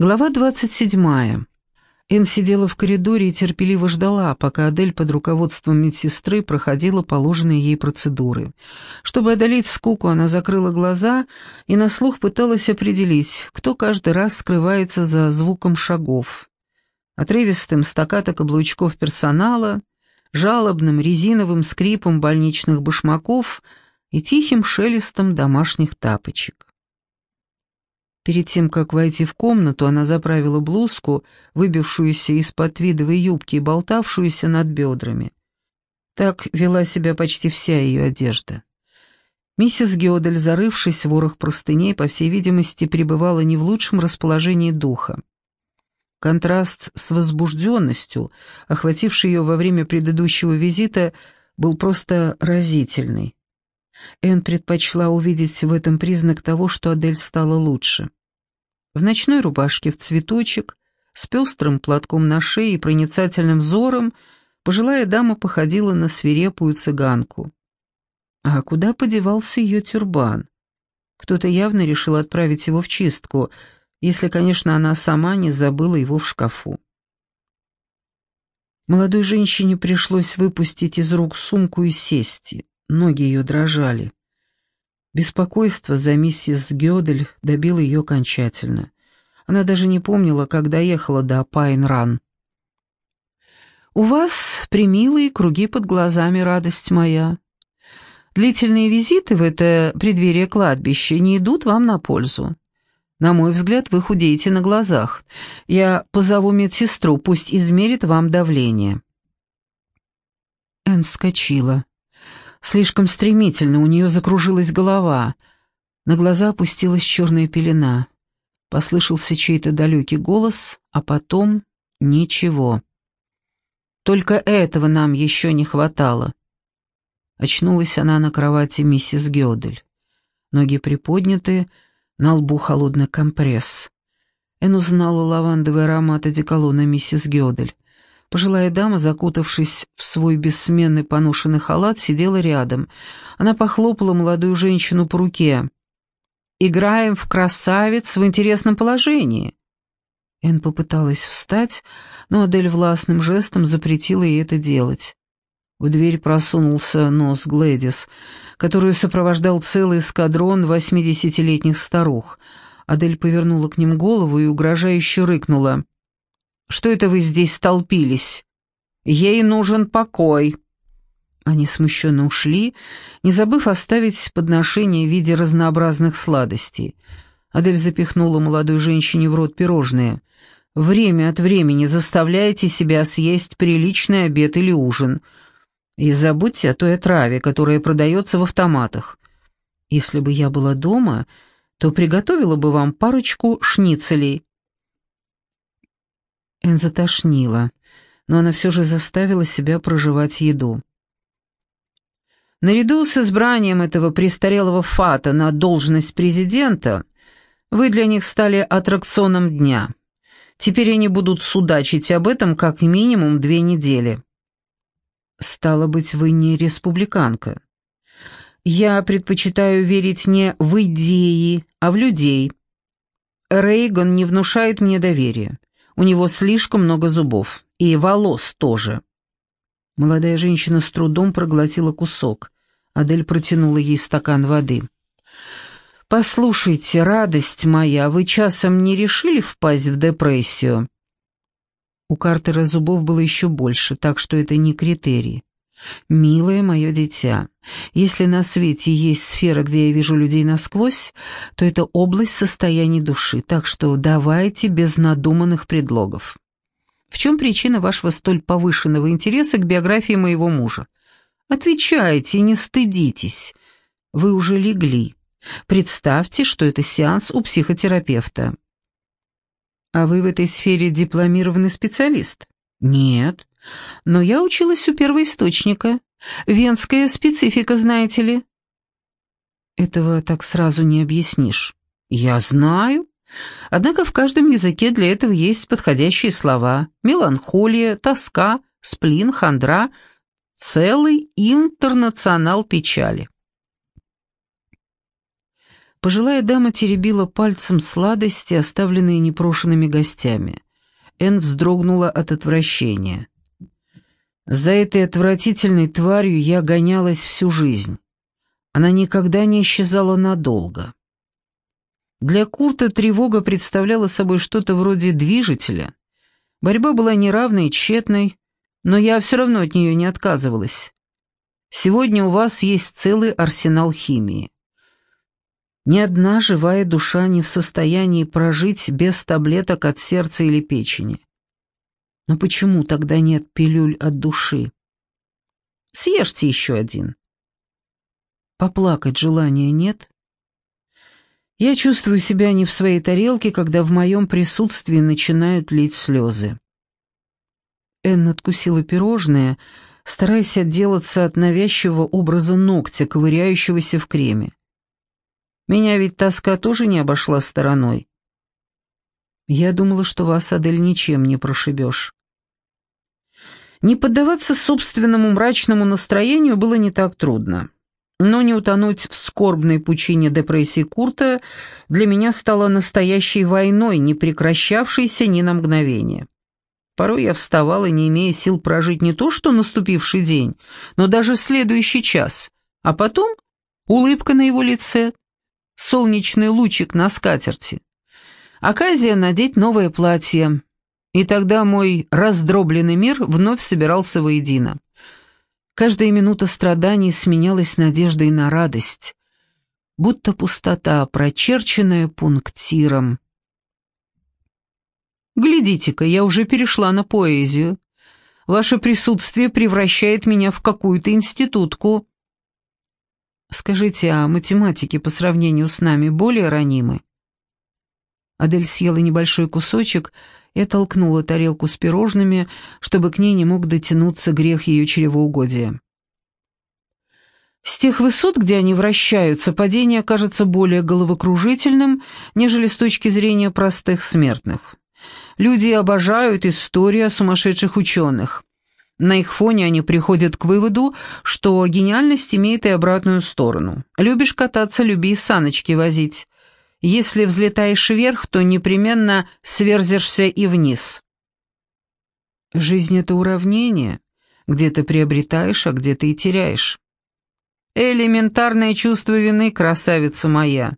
Глава 27. Эн сидела в коридоре и терпеливо ждала, пока Адель под руководством медсестры проходила положенные ей процедуры. Чтобы одолеть скуку, она закрыла глаза и на слух пыталась определить, кто каждый раз скрывается за звуком шагов. Отрывистым стаката каблучков персонала, жалобным резиновым скрипом больничных башмаков и тихим шелестом домашних тапочек. Перед тем, как войти в комнату, она заправила блузку, выбившуюся из-под твидовой юбки и болтавшуюся над бедрами. Так вела себя почти вся ее одежда. Миссис Геодель, зарывшись в ворох простыней, по всей видимости, пребывала не в лучшем расположении духа. Контраст с возбужденностью, охвативший ее во время предыдущего визита, был просто разительный. Энн предпочла увидеть в этом признак того, что Адель стала лучше. В ночной рубашке в цветочек, с пестрым платком на шее и проницательным взором, пожилая дама походила на свирепую цыганку. А куда подевался ее тюрбан? Кто-то явно решил отправить его в чистку, если, конечно, она сама не забыла его в шкафу. Молодой женщине пришлось выпустить из рук сумку и сесть. Ноги ее дрожали. Беспокойство за миссис Гёдель добило ее окончательно. Она даже не помнила, как доехала до Пайн-Ран. «У вас примилые круги под глазами, радость моя. Длительные визиты в это преддверие кладбища не идут вам на пользу. На мой взгляд, вы худеете на глазах. Я позову медсестру, пусть измерит вам давление». Энн вскочила. Слишком стремительно у нее закружилась голова. На глаза опустилась черная пелена. Послышался чей-то далекий голос, а потом ничего. Только этого нам еще не хватало. Очнулась она на кровати миссис Гёдель. Ноги приподняты, на лбу холодный компресс. Эн узнала лавандовый аромат одеколона миссис Гёдель. Пожилая дама, закутавшись в свой бессменный поношенный халат, сидела рядом. Она похлопала молодую женщину по руке. «Играем в красавец в интересном положении». Энн попыталась встать, но Адель властным жестом запретила ей это делать. В дверь просунулся нос Глэдис, которую сопровождал целый эскадрон восьмидесятилетних старух. Адель повернула к ним голову и угрожающе рыкнула. Что это вы здесь столпились? Ей нужен покой». Они смущенно ушли, не забыв оставить подношение в виде разнообразных сладостей. Адель запихнула молодой женщине в рот пирожные. «Время от времени заставляйте себя съесть приличный обед или ужин. И забудьте о той отраве, которая продается в автоматах. Если бы я была дома, то приготовила бы вам парочку шницелей. Эн затошнила, но она все же заставила себя проживать еду. Наряду с избранием этого престарелого фата на должность президента, вы для них стали аттракционом дня. Теперь они будут судачить об этом как минимум две недели. Стало быть, вы не республиканка. Я предпочитаю верить не в идеи, а в людей. Рейган не внушает мне доверия. У него слишком много зубов. И волос тоже. Молодая женщина с трудом проглотила кусок. Адель протянула ей стакан воды. «Послушайте, радость моя, вы часом не решили впасть в депрессию?» У Картера зубов было еще больше, так что это не критерий. «Милое мое дитя, если на свете есть сфера, где я вижу людей насквозь, то это область состояния души, так что давайте без надуманных предлогов. В чем причина вашего столь повышенного интереса к биографии моего мужа? Отвечайте, не стыдитесь. Вы уже легли. Представьте, что это сеанс у психотерапевта. А вы в этой сфере дипломированный специалист? Нет. Но я училась у первоисточника. Венская специфика, знаете ли. Этого так сразу не объяснишь. Я знаю. Однако в каждом языке для этого есть подходящие слова. Меланхолия, тоска, сплин, хандра. Целый интернационал печали. Пожилая дама теребила пальцем сладости, оставленные непрошенными гостями. Энн вздрогнула от отвращения. За этой отвратительной тварью я гонялась всю жизнь. Она никогда не исчезала надолго. Для Курта тревога представляла собой что-то вроде движителя. Борьба была неравной и тщетной, но я все равно от нее не отказывалась. Сегодня у вас есть целый арсенал химии. Ни одна живая душа не в состоянии прожить без таблеток от сердца или печени. Но почему тогда нет пилюль от души? Съешьте еще один. Поплакать желания нет? Я чувствую себя не в своей тарелке, когда в моем присутствии начинают лить слезы. Энн откусила пирожное, стараясь отделаться от навязчивого образа ногтя, ковыряющегося в креме. Меня ведь тоска тоже не обошла стороной. Я думала, что вас, Адель, ничем не прошибешь. Не поддаваться собственному мрачному настроению было не так трудно. Но не утонуть в скорбной пучине депрессии Курта для меня стало настоящей войной, не прекращавшейся ни на мгновение. Порой я вставала, не имея сил прожить не то что наступивший день, но даже следующий час, а потом улыбка на его лице, солнечный лучик на скатерти. Оказия надеть новое платье, и тогда мой раздробленный мир вновь собирался воедино. Каждая минута страданий сменялась надеждой на радость, будто пустота, прочерченная пунктиром. «Глядите-ка, я уже перешла на поэзию. Ваше присутствие превращает меня в какую-то институтку». «Скажите, а математики по сравнению с нами более ранимы?» Адель съела небольшой кусочек и толкнула тарелку с пирожными, чтобы к ней не мог дотянуться грех ее чревоугодия. С тех высот, где они вращаются, падение кажется более головокружительным, нежели с точки зрения простых смертных. Люди обожают историю о сумасшедших ученых. На их фоне они приходят к выводу, что гениальность имеет и обратную сторону. Любишь кататься, люби и саночки возить. Если взлетаешь вверх, то непременно сверзишься и вниз. Жизнь — это уравнение, где ты приобретаешь, а где ты и теряешь. Элементарное чувство вины, красавица моя.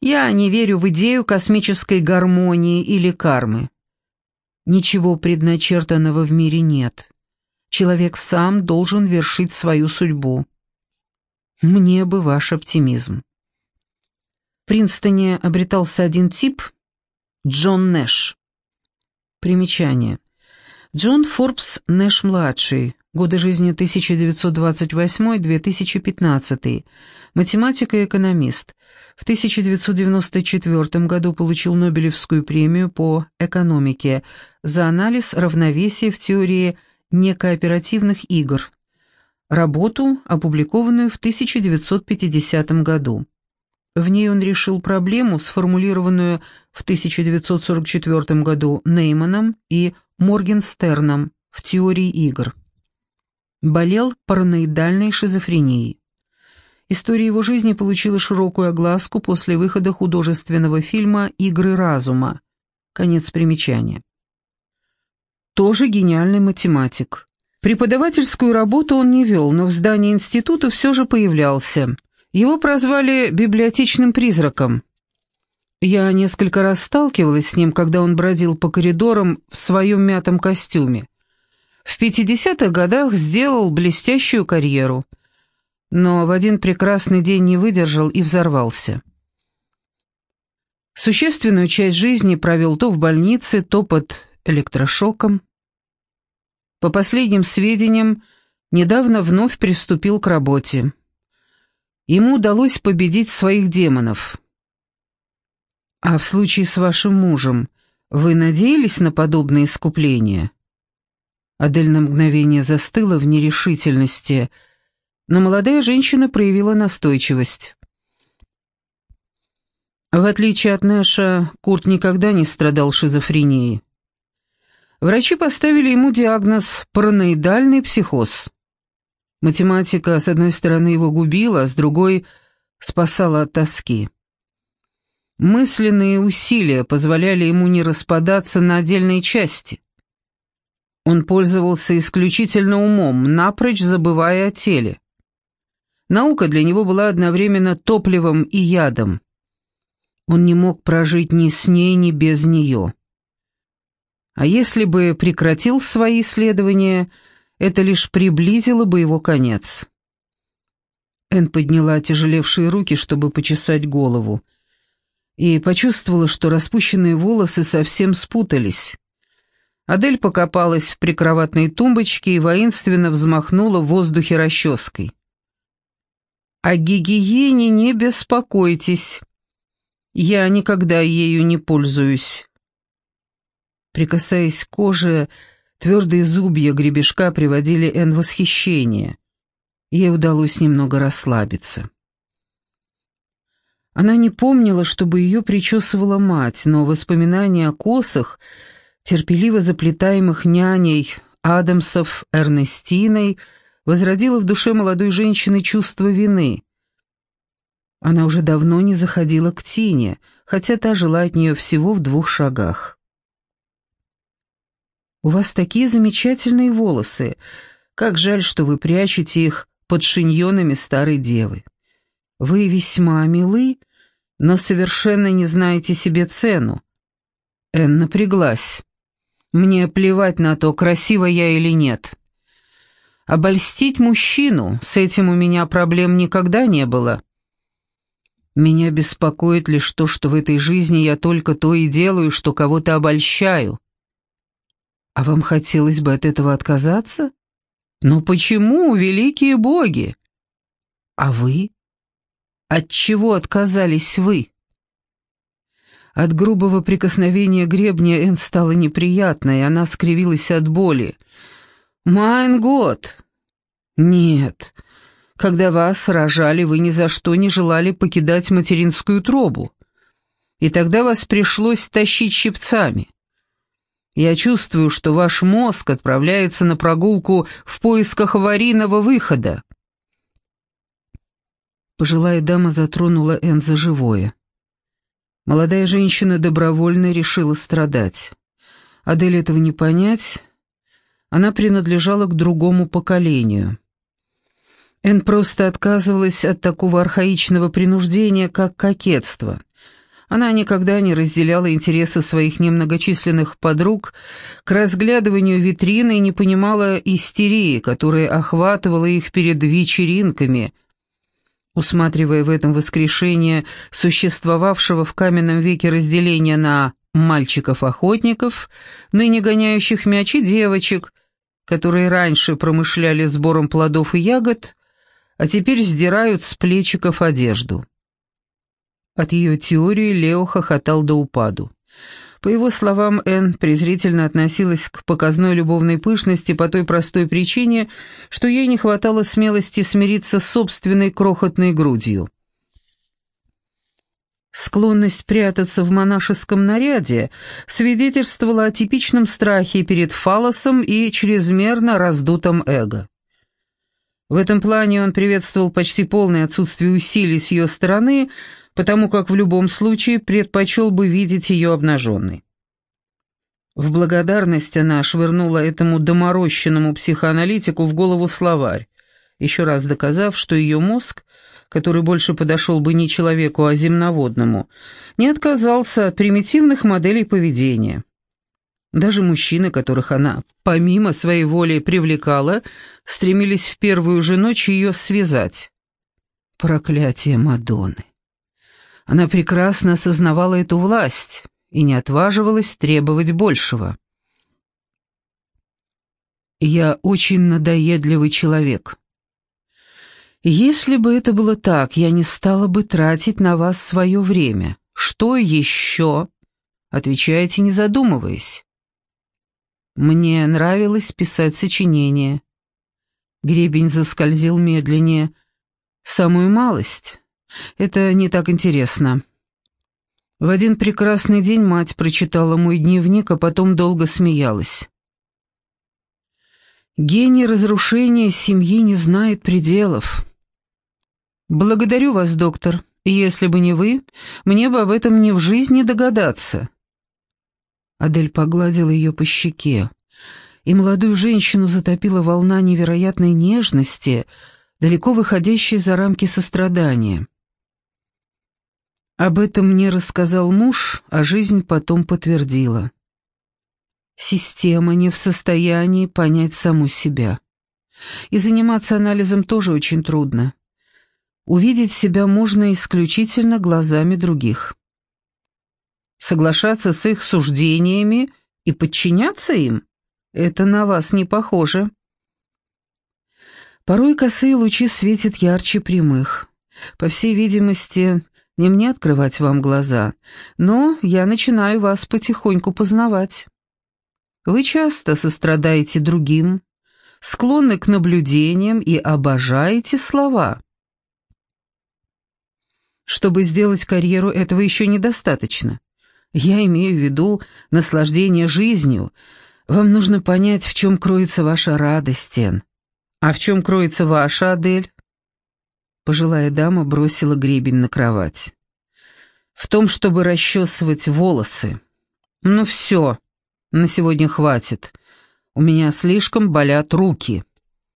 Я не верю в идею космической гармонии или кармы. Ничего предначертанного в мире нет. Человек сам должен вершить свою судьбу. Мне бы ваш оптимизм. Принстоне обретался один тип – Джон Нэш. Примечание. Джон Форбс Нэш-младший, годы жизни 1928-2015, математик и экономист. В 1994 году получил Нобелевскую премию по экономике за анализ равновесия в теории некооперативных игр. Работу, опубликованную в 1950 году. В ней он решил проблему, сформулированную в 1944 году Нейманом и Моргенстерном в теории игр. Болел параноидальной шизофренией. История его жизни получила широкую огласку после выхода художественного фильма «Игры разума». Конец примечания. Тоже гениальный математик. Преподавательскую работу он не вел, но в здании института все же появлялся. Его прозвали «библиотечным призраком». Я несколько раз сталкивалась с ним, когда он бродил по коридорам в своем мятом костюме. В 50-х годах сделал блестящую карьеру, но в один прекрасный день не выдержал и взорвался. Существенную часть жизни провел то в больнице, то под электрошоком. По последним сведениям, недавно вновь приступил к работе. Ему удалось победить своих демонов. А в случае с вашим мужем вы надеялись на подобное искупление? Адель на мгновение застыла в нерешительности, но молодая женщина проявила настойчивость. В отличие от Нэша, Курт никогда не страдал шизофренией. Врачи поставили ему диагноз «параноидальный психоз». Математика, с одной стороны, его губила, а с другой — спасала от тоски. Мысленные усилия позволяли ему не распадаться на отдельные части. Он пользовался исключительно умом, напрочь забывая о теле. Наука для него была одновременно топливом и ядом. Он не мог прожить ни с ней, ни без нее. А если бы прекратил свои исследования, это лишь приблизило бы его конец. Эн подняла тяжелевшие руки, чтобы почесать голову, и почувствовала, что распущенные волосы совсем спутались. Адель покопалась в прикроватной тумбочке и воинственно взмахнула в воздухе расческой. «О гигиене не беспокойтесь. Я никогда ею не пользуюсь». Прикасаясь к коже, твердые зубья гребешка приводили Эн в восхищение. Ей удалось немного расслабиться. Она не помнила, чтобы ее причесывала мать, но воспоминания о косах — терпеливо заплетаемых няней Адамсов Эрнестиной, возродило в душе молодой женщины чувство вины. Она уже давно не заходила к Тине, хотя та жила от нее всего в двух шагах. «У вас такие замечательные волосы. Как жаль, что вы прячете их под шиньонами старой девы. Вы весьма милы, но совершенно не знаете себе цену». Энн напряглась. Мне плевать на то, красива я или нет. Обольстить мужчину, с этим у меня проблем никогда не было. Меня беспокоит лишь то, что в этой жизни я только то и делаю, что кого-то обольщаю. А вам хотелось бы от этого отказаться? Но почему, великие боги? А вы? От чего отказались вы? От грубого прикосновения гребня Энн стало неприятно, и она скривилась от боли. «Майн год!» «Нет, когда вас рожали, вы ни за что не желали покидать материнскую тробу, и тогда вас пришлось тащить щипцами. Я чувствую, что ваш мозг отправляется на прогулку в поисках аварийного выхода». Пожилая дама затронула Энн за живое. Молодая женщина добровольно решила страдать. Адель этого не понять. Она принадлежала к другому поколению. Эн просто отказывалась от такого архаичного принуждения, как кокетство. Она никогда не разделяла интересы своих немногочисленных подруг к разглядыванию витрины и не понимала истерии, которая охватывала их перед вечеринками – усматривая в этом воскрешение существовавшего в каменном веке разделения на мальчиков-охотников, ныне гоняющих мяч и девочек, которые раньше промышляли сбором плодов и ягод, а теперь сдирают с плечиков одежду. От ее теории Лео хохотал до упаду. По его словам, Энн презрительно относилась к показной любовной пышности по той простой причине, что ей не хватало смелости смириться с собственной крохотной грудью. Склонность прятаться в монашеском наряде свидетельствовала о типичном страхе перед фалосом и чрезмерно раздутом эго. В этом плане он приветствовал почти полное отсутствие усилий с ее стороны – потому как в любом случае предпочел бы видеть ее обнаженной. В благодарность она швырнула этому доморощенному психоаналитику в голову словарь, еще раз доказав, что ее мозг, который больше подошел бы не человеку, а земноводному, не отказался от примитивных моделей поведения. Даже мужчины, которых она, помимо своей воли, привлекала, стремились в первую же ночь ее связать. Проклятие Мадонны! Она прекрасно осознавала эту власть и не отваживалась требовать большего. «Я очень надоедливый человек. Если бы это было так, я не стала бы тратить на вас свое время. Что еще?» Отвечаете, не задумываясь. Мне нравилось писать сочинения. Гребень заскользил медленнее. Самую малость. Это не так интересно. В один прекрасный день мать прочитала мой дневник, а потом долго смеялась. Гений разрушения семьи не знает пределов. Благодарю вас, доктор. Если бы не вы, мне бы об этом ни в жизни догадаться». Адель погладила ее по щеке, и молодую женщину затопила волна невероятной нежности, далеко выходящей за рамки сострадания. Об этом мне рассказал муж, а жизнь потом подтвердила. Система не в состоянии понять саму себя. И заниматься анализом тоже очень трудно. Увидеть себя можно исключительно глазами других. Соглашаться с их суждениями и подчиняться им — это на вас не похоже. Порой косые лучи светят ярче прямых. По всей видимости, не мне открывать вам глаза, но я начинаю вас потихоньку познавать. Вы часто сострадаете другим, склонны к наблюдениям и обожаете слова. Чтобы сделать карьеру, этого еще недостаточно. Я имею в виду наслаждение жизнью. Вам нужно понять, в чем кроется ваша радость, Тен. А в чем кроется ваша, Адель? Пожилая дама бросила гребень на кровать. «В том, чтобы расчесывать волосы. Ну все, на сегодня хватит. У меня слишком болят руки».